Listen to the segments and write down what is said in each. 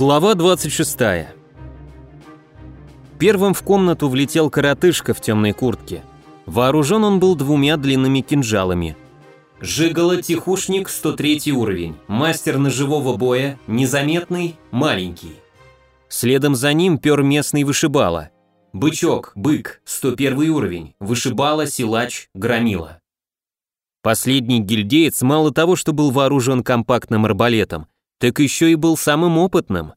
Глава 26. Первым в комнату влетел коротышка в темной куртке. Вооружен он был двумя длинными кинжалами. Жигало тихушник 103 уровень, мастер ножевого боя, незаметный, маленький. Следом за ним пер местный вышибала. Бычок, бык, 101 уровень, вышибала, силач, громила. Последний гильдеец мало того, что был вооружен компактным арбалетом, так еще и был самым опытным.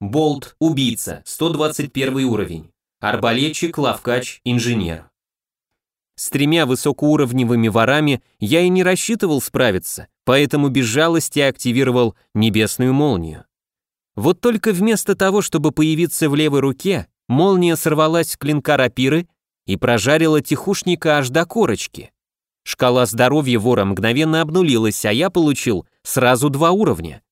Болт, убийца, 121 уровень. Арбалетчик, лавкач, инженер. С тремя высокоуровневыми ворами я и не рассчитывал справиться, поэтому без жалости активировал небесную молнию. Вот только вместо того, чтобы появиться в левой руке, молния сорвалась с клинка рапиры и прожарила тихушника аж до корочки. Шкала здоровья вора мгновенно обнулилась, а я получил сразу два уровня.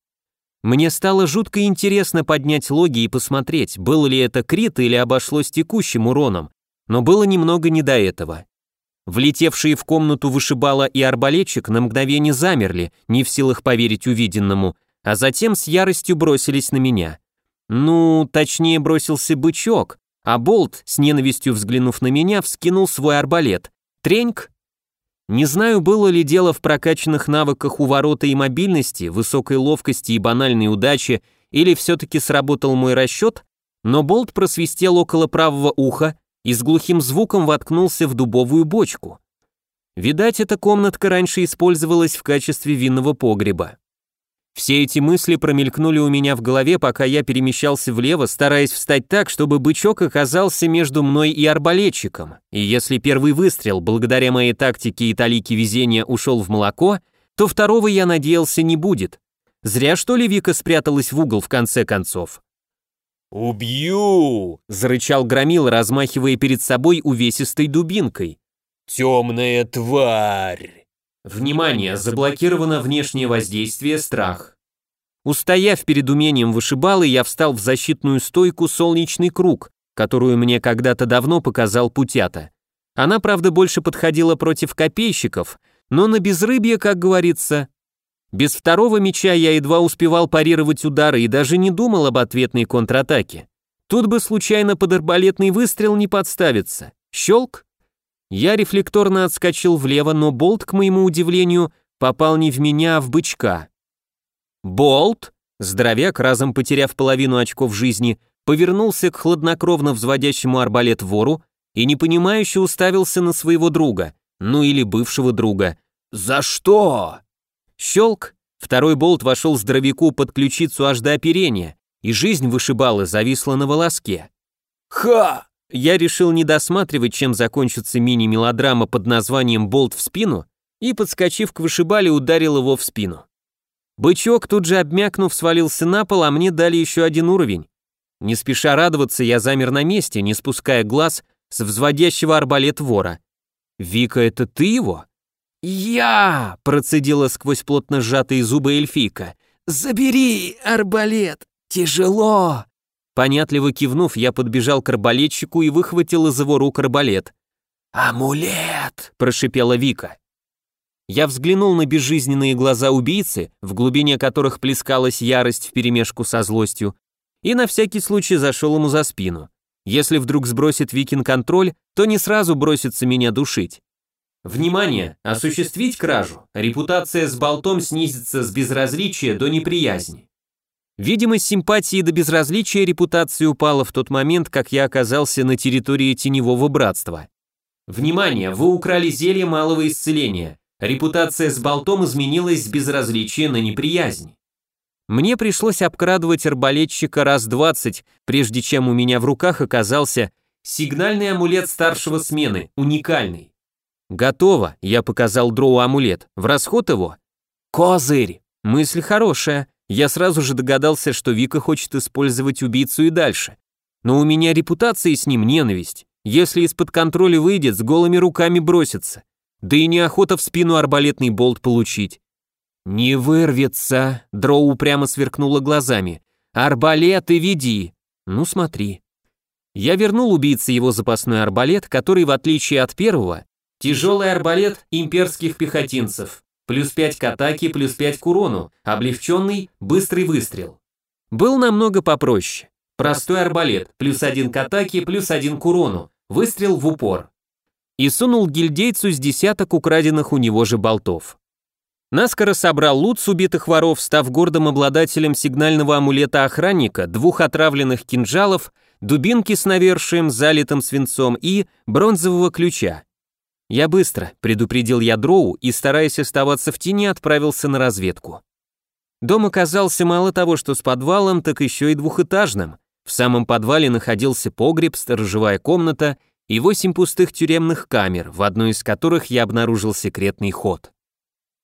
Мне стало жутко интересно поднять логи и посмотреть, был ли это крит или обошлось текущим уроном, но было немного не до этого. Влетевшие в комнату вышибала и арбалетчик на мгновение замерли, не в силах поверить увиденному, а затем с яростью бросились на меня. Ну, точнее бросился бычок, а Болт, с ненавистью взглянув на меня, вскинул свой арбалет. Треньк, не знаю, было ли дело в прокачанных навыках у ворота и мобильности, высокой ловкости и банальной удачи, или все-таки сработал мой расчет, но болт просвистел около правого уха и с глухим звуком воткнулся в дубовую бочку. Видать, эта комнатка раньше использовалась в качестве винного погреба. Все эти мысли промелькнули у меня в голове, пока я перемещался влево, стараясь встать так, чтобы бычок оказался между мной и арбалетчиком. И если первый выстрел, благодаря моей тактике и талике везения, ушел в молоко, то второго я надеялся не будет. Зря что ли Вика спряталась в угол в конце концов. «Убью!» – зарычал Громил, размахивая перед собой увесистой дубинкой. «Темная тварь!» Внимание, заблокировано внешнее воздействие страх. Устояв перед умением вышибалы, я встал в защитную стойку солнечный круг, которую мне когда-то давно показал Путята. Она, правда, больше подходила против копейщиков, но на безрыбье, как говорится. Без второго меча я едва успевал парировать удары и даже не думал об ответной контратаке. Тут бы случайно под арбалетный выстрел не подставиться. Щелк, я рефлекторно отскочил влево, но болт, к моему удивлению, попал не в меня, а в бычка. «Болт!» Здоровяк, разом потеряв половину очков жизни, повернулся к хладнокровно взводящему арбалет вору и непонимающе уставился на своего друга, ну или бывшего друга. «За что?» Щелк. Второй болт вошел здоровяку под ключицу аж до оперения, и жизнь вышибала зависла на волоске. «Ха!» Я решил не досматривать, чем закончится мини-мелодрама под названием «Болт в спину» и, подскочив к вышибале, ударил его в спину. Бычок, тут же обмякнув, свалился на пол, а мне дали еще один уровень. Не спеша радоваться, я замер на месте, не спуская глаз с взводящего арбалет вора. «Вика, это ты его?» «Я!» – процедила сквозь плотно сжатые зубы эльфийка. «Забери арбалет! Тяжело!» Понятливо кивнув, я подбежал к арбалетчику и выхватил из его рук арбалет. «Амулет!» – прошипела Вика. Я взглянул на безжизненные глаза убийцы, в глубине которых плескалась ярость вперемешку со злостью, и на всякий случай зашел ему за спину. Если вдруг сбросит Викин контроль, то не сразу бросится меня душить. Внимание! Осуществить кражу. Репутация с болтом снизится с безразличия до неприязни. Видимость симпатии до безразличия репутации упала в тот момент, как я оказался на территории Теневого Братства. Внимание, вы украли зелье малого исцеления. Репутация с болтом изменилась с безразличия на неприязнь. Мне пришлось обкрадывать арбалетчика раз двадцать, прежде чем у меня в руках оказался сигнальный амулет старшего смены, уникальный. Готово, я показал дроу амулет. В расход его? Козырь! Мысль хорошая. Я сразу же догадался, что Вика хочет использовать убийцу и дальше. Но у меня репутация с ним ненависть. Если из-под контроля выйдет, с голыми руками бросится. Да и неохота в спину арбалетный болт получить. «Не вырвется», — Дроу прямо сверкнула глазами. «Арбалеты веди». «Ну смотри». Я вернул убийце его запасной арбалет, который, в отличие от первого, тяжелый арбалет имперских пехотинцев. Плюс 5 к атаке, плюс 5 к урону, облегченный, быстрый выстрел. был намного попроще. Простой арбалет, плюс один к атаке, плюс один к урону, выстрел в упор. И сунул гильдейцу с десяток украденных у него же болтов. Наскоро собрал лут с убитых воров, став гордым обладателем сигнального амулета охранника, двух отравленных кинжалов, дубинки с навершием, залитым свинцом и бронзового ключа. Я быстро, предупредил я Дроу и, стараясь оставаться в тени, отправился на разведку. Дом оказался мало того, что с подвалом, так еще и двухэтажным. В самом подвале находился погреб, сторожевая комната и восемь пустых тюремных камер, в одной из которых я обнаружил секретный ход.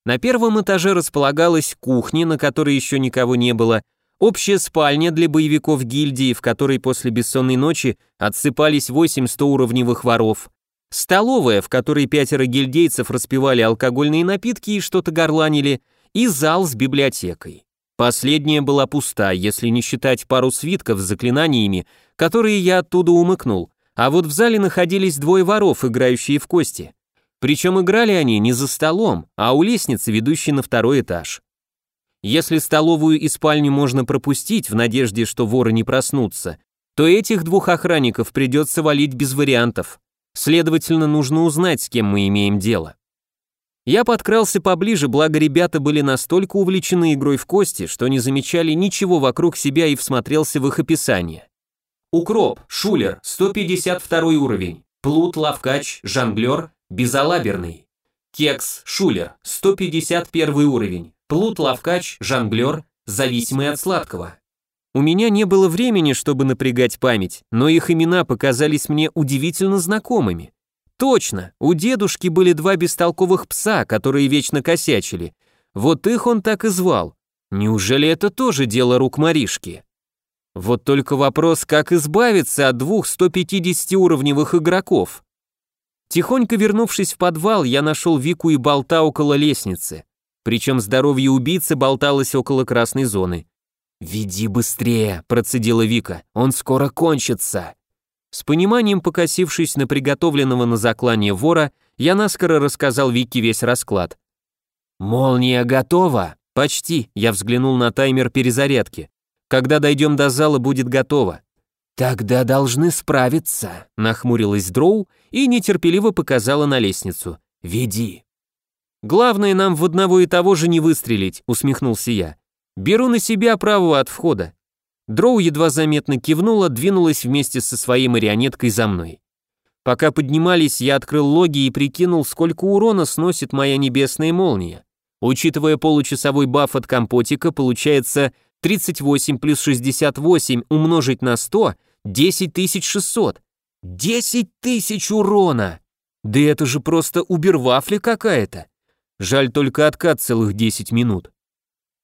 На первом этаже располагалась кухня, на которой еще никого не было, общая спальня для боевиков гильдии, в которой после бессонной ночи отсыпались восемь 100-уровневых воров, столовая, в которой пятеро гильдейцев распивали алкогольные напитки и что-то горланили, и зал с библиотекой. Последняя была пуста, если не считать пару свитков с заклинаниями, которые я оттуда умыкнул, а вот в зале находились двое воров, играющие в кости. Причем играли они не за столом, а у лестницы, ведущей на второй этаж. Если столовую и спальню можно пропустить в надежде, что воры не проснутся, то этих двух охранников придется валить без вариантов. Следовательно, нужно узнать, с кем мы имеем дело. Я подкрался поближе, благо ребята были настолько увлечены игрой в кости, что не замечали ничего вокруг себя и всмотрелся в их описание. Укроп, шулер, 152 уровень. Плут, лавкач, жонглер, безалаберный. Кекс, шулер, 151 уровень. Плут, лавкач, жонглер, зависимый от сладкого. У меня не было времени, чтобы напрягать память, но их имена показались мне удивительно знакомыми. Точно, у дедушки были два бестолковых пса, которые вечно косячили. Вот их он так и звал. Неужели это тоже дело рук Маришки? Вот только вопрос, как избавиться от двух 150-уровневых игроков. Тихонько вернувшись в подвал, я нашел Вику и Болта около лестницы. Причем здоровье убийцы болталось около красной зоны. «Веди быстрее», — процедила Вика, — «он скоро кончится». С пониманием покосившись на приготовленного на заклание вора, я наскоро рассказал Вике весь расклад. «Молния готова?» «Почти», я взглянул на таймер перезарядки. «Когда дойдем до зала, будет готово». «Тогда должны справиться», — нахмурилась Дроу и нетерпеливо показала на лестницу. «Веди». «Главное нам в одного и того же не выстрелить», — усмехнулся я. «Беру на себя право от входа. Дроу едва заметно кивнула, двинулась вместе со своей марионеткой за мной. Пока поднимались, я открыл логи и прикинул, сколько урона сносит моя небесная молния. Учитывая получасовой баф от компотика, получается 38 плюс 68 умножить на 100 – 10600. 10 тысяч урона! Да это же просто убервафля какая-то. Жаль только откат целых 10 минут.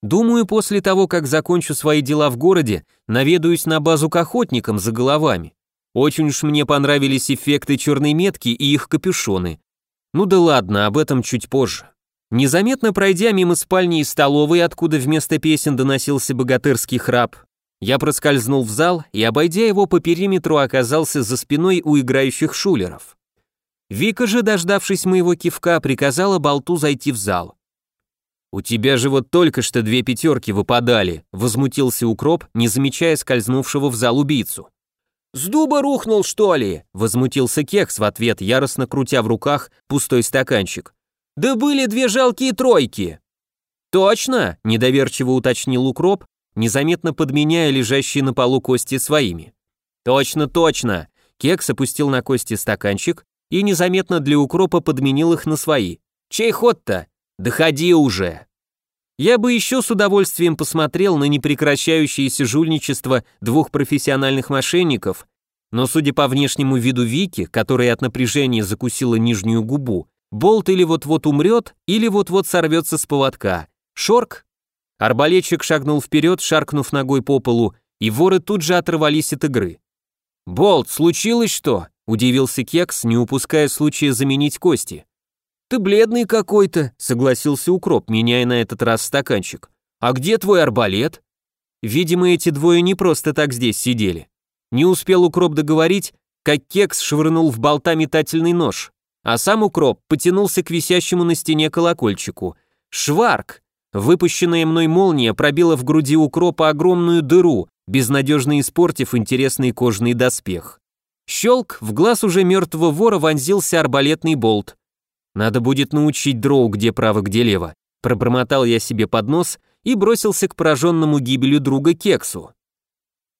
Думаю, после того, как закончу свои дела в городе, наведаюсь на базу к охотникам за головами. Очень уж мне понравились эффекты черной метки и их капюшоны. Ну да ладно, об этом чуть позже. Незаметно пройдя мимо спальни и столовой, откуда вместо песен доносился богатырский храп, я проскользнул в зал и, обойдя его по периметру, оказался за спиной у играющих шулеров. Вика же, дождавшись моего кивка, приказала болту зайти в зал. «У тебя же вот только что две пятерки выпадали», — возмутился укроп, не замечая скользнувшего в зал убийцу. «С дуба рухнул, что ли?» — возмутился Кекс в ответ, яростно крутя в руках пустой стаканчик. «Да были две жалкие тройки!» «Точно?» — недоверчиво уточнил укроп, незаметно подменяя лежащие на полу кости своими. «Точно, точно!» Кекс опустил на кости стаканчик и незаметно для укропа подменил их на свои. «Чей ход-то?» Доходи уже!» Я бы еще с удовольствием посмотрел на непрекращающееся жульничество двух профессиональных мошенников, но судя по внешнему виду Вики, которая от напряжения закусила нижнюю губу, Болт или вот-вот умрет, или вот-вот сорвется с поводка. Шорк? Арбалетчик шагнул вперед, шаркнув ногой по полу, и воры тут же оторвались от игры. «Болт, случилось что?» – удивился Кекс, не упуская случая заменить кости. «Ты бледный какой-то», — согласился укроп, меняя на этот раз стаканчик. «А где твой арбалет?» Видимо, эти двое не просто так здесь сидели. Не успел укроп договорить, как кекс швырнул в болта метательный нож, а сам укроп потянулся к висящему на стене колокольчику. Шварк! Выпущенная мной молния пробила в груди укропа огромную дыру, безнадежно испортив интересный кожный доспех. Щелк, в глаз уже мертвого вора вонзился арбалетный болт. Надо будет научить дроу, где право, где лево. Пробормотал я себе под нос и бросился к пораженному гибелью друга Кексу.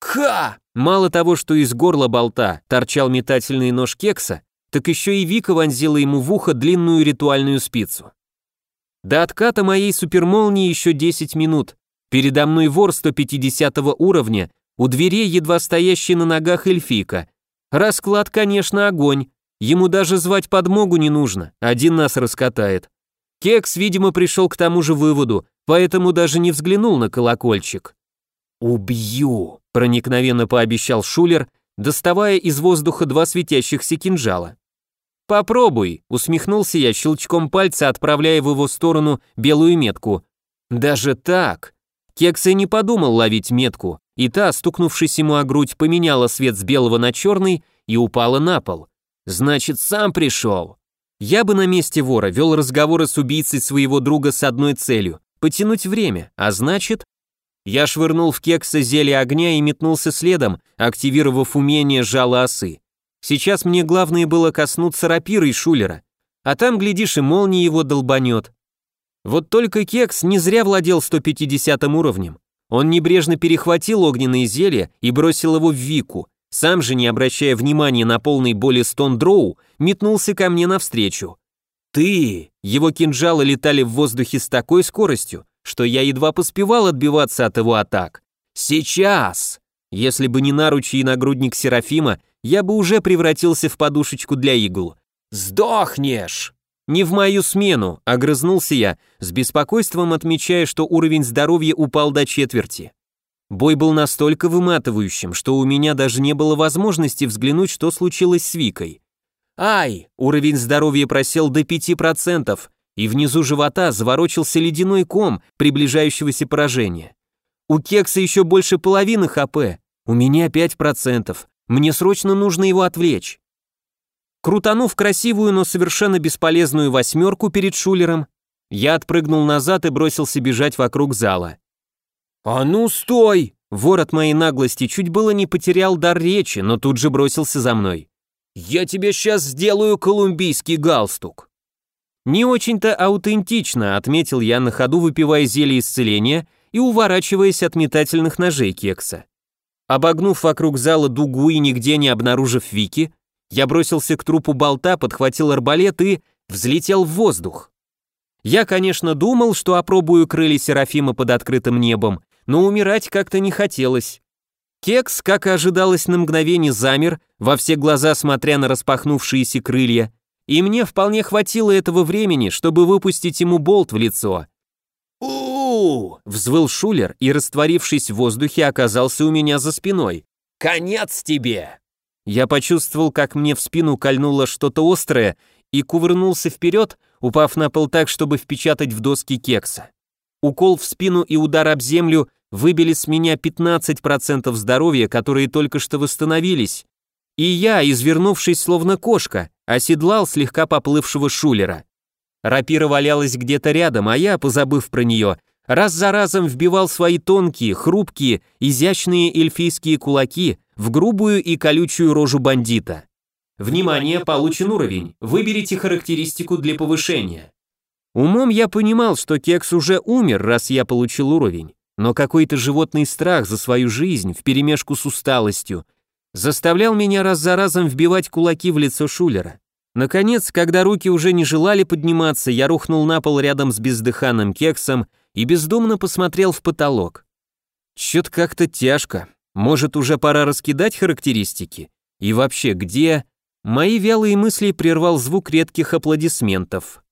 Ха! Мало того, что из горла болта торчал метательный нож Кекса, так еще и Вика вонзила ему в ухо длинную ритуальную спицу. До отката моей супермолнии еще 10 минут. Передо мной вор 150 уровня, у дверей едва стоящий на ногах эльфийка. Расклад, конечно, огонь. Ему даже звать подмогу не нужно, один нас раскатает. Кекс, видимо, пришел к тому же выводу, поэтому даже не взглянул на колокольчик. «Убью!» – проникновенно пообещал Шулер, доставая из воздуха два светящихся кинжала. «Попробуй», — усмехнулся я щелчком пальца, отправляя в его сторону белую метку. «Даже так?» Кекс и не подумал ловить метку, и та, стукнувшись ему о грудь, поменяла свет с белого на черный и упала на пол. «Значит, сам пришел». Я бы на месте вора вел разговоры с убийцей своего друга с одной целью — потянуть время, а значит... Я швырнул в кекса зелье огня и метнулся следом, активировав умение жала осы. Сейчас мне главное было коснуться рапирой Шулера, а там, глядишь, и молния его долбанет. Вот только Кекс не зря владел 150 уровнем. Он небрежно перехватил огненное зелье и бросил его в Вику, сам же, не обращая внимания на полный боли стон дроу, метнулся ко мне навстречу. «Ты!» Его кинжалы летали в воздухе с такой скоростью, что я едва поспевал отбиваться от его атак. «Сейчас!» Если бы не наручи и нагрудник Серафима, я бы уже превратился в подушечку для игл. «Сдохнешь!» «Не в мою смену», — огрызнулся я, с беспокойством отмечая, что уровень здоровья упал до четверти. Бой был настолько выматывающим, что у меня даже не было возможности взглянуть, что случилось с Викой. «Ай!» — уровень здоровья просел до 5%, и внизу живота заворочился ледяной ком приближающегося поражения. У Кекса еще больше половины ХП, у меня 5%, мне срочно нужно его отвлечь. Крутанув красивую, но совершенно бесполезную восьмерку перед Шулером, я отпрыгнул назад и бросился бежать вокруг зала. «А ну, стой!» Вор от моей наглости чуть было не потерял дар речи, но тут же бросился за мной. «Я тебе сейчас сделаю колумбийский галстук!» Не очень-то аутентично, отметил я на ходу, выпивая зелье исцеления и уворачиваясь от метательных ножей кекса. Обогнув вокруг зала дугу и нигде не обнаружив Вики, я бросился к трупу болта, подхватил арбалет и взлетел в воздух. Я, конечно, думал, что опробую крылья Серафима под открытым небом, но умирать как-то не хотелось. Кекс, как и ожидалось на мгновение, замер, во все глаза смотря на распахнувшиеся крылья, и мне вполне хватило этого времени, чтобы выпустить ему болт в лицо у взвыл Шулер и, растворившись в воздухе, оказался у меня за спиной. «Конец тебе!» Я почувствовал, как мне в спину кольнуло что-то острое и кувырнулся вперед, упав на пол так, чтобы впечатать в доски кекса. Укол в спину и удар об землю выбили с меня 15% здоровья, которые только что восстановились, и я, извернувшись словно кошка, оседлал слегка поплывшего шулера. Рапира валялась где-то рядом, а я, позабыв про нее, раз за разом вбивал свои тонкие, хрупкие, изящные эльфийские кулаки в грубую и колючую рожу бандита. Внимание, получен уровень. Выберите характеристику для повышения. Умом я понимал, что Кекс уже умер, раз я получил уровень, но какой-то животный страх за свою жизнь вперемешку с усталостью заставлял меня раз за разом вбивать кулаки в лицо Шулера. Наконец, когда руки уже не желали подниматься, я рухнул на пол рядом с бездыханным кексом и бездумно посмотрел в потолок. Чё-то как-то тяжко. Может, уже пора раскидать характеристики? И вообще, где... Мои вялые мысли прервал звук редких аплодисментов.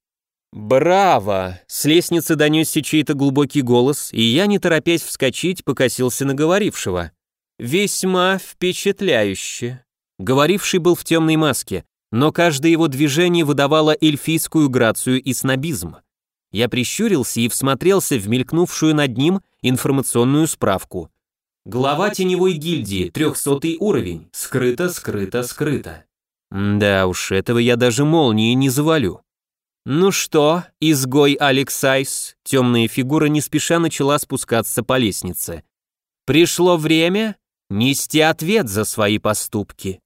«Браво!» С лестницы донесся чей-то глубокий голос, и я, не торопясь вскочить, покосился на говорившего. «Весьма впечатляюще». Говоривший был в темной маске, но каждое его движение выдавало эльфийскую грацию и снобизм. Я прищурился и всмотрелся в мелькнувшую над ним информационную справку. Глава теневой гильдии, 300 уровень, скрыто, скрыто, скрыто. Да уж, этого я даже молнией не завалю. Ну что, изгой Алексайс, темная фигура не спеша начала спускаться по лестнице. Пришло время нести ответ за свои поступки.